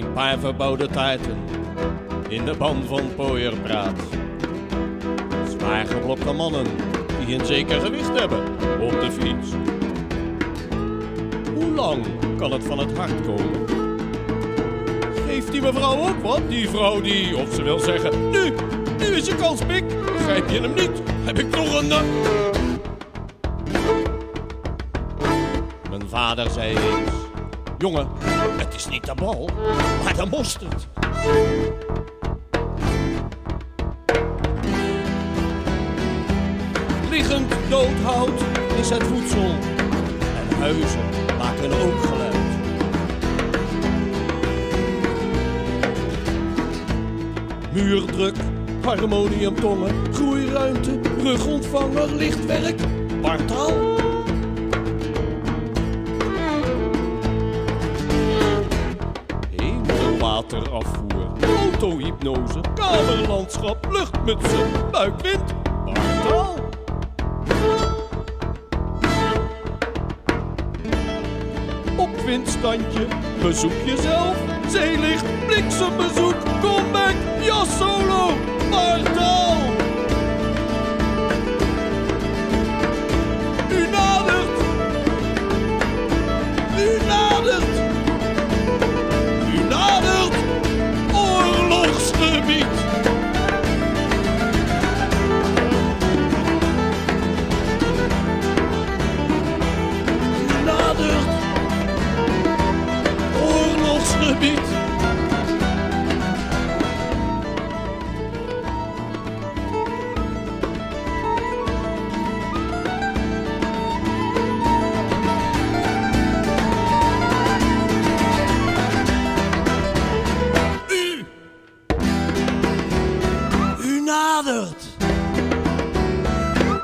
naar verbouwde taarten in de ban van pooierpraat. Zwaar geblokte mannen die een zeker gewicht hebben op de fiets. Hoe lang kan het van het hart komen? Geeft die mevrouw ook wat? Die vrouw die, of ze wil zeggen, nu, nu is je kans, Pik. Grijp je hem niet? Heb ik nog een... eh? Mijn vader zei eens, jongen, het is niet de bal, maar de mosterd. Liggend doodhout is het voedsel. En huizen maken ook geluid. Muurdruk, harmoniumtongen, groeiruimte, rugontvanger, lichtwerk, partaal. Hemelwaterafvoer, autohypnose, kamerlandschap, luchtmutsen, buikwind, partaal. Opwindstandje, bezoek jezelf, zeelicht, bliksembezoek,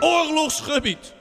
Oorlogsgebied.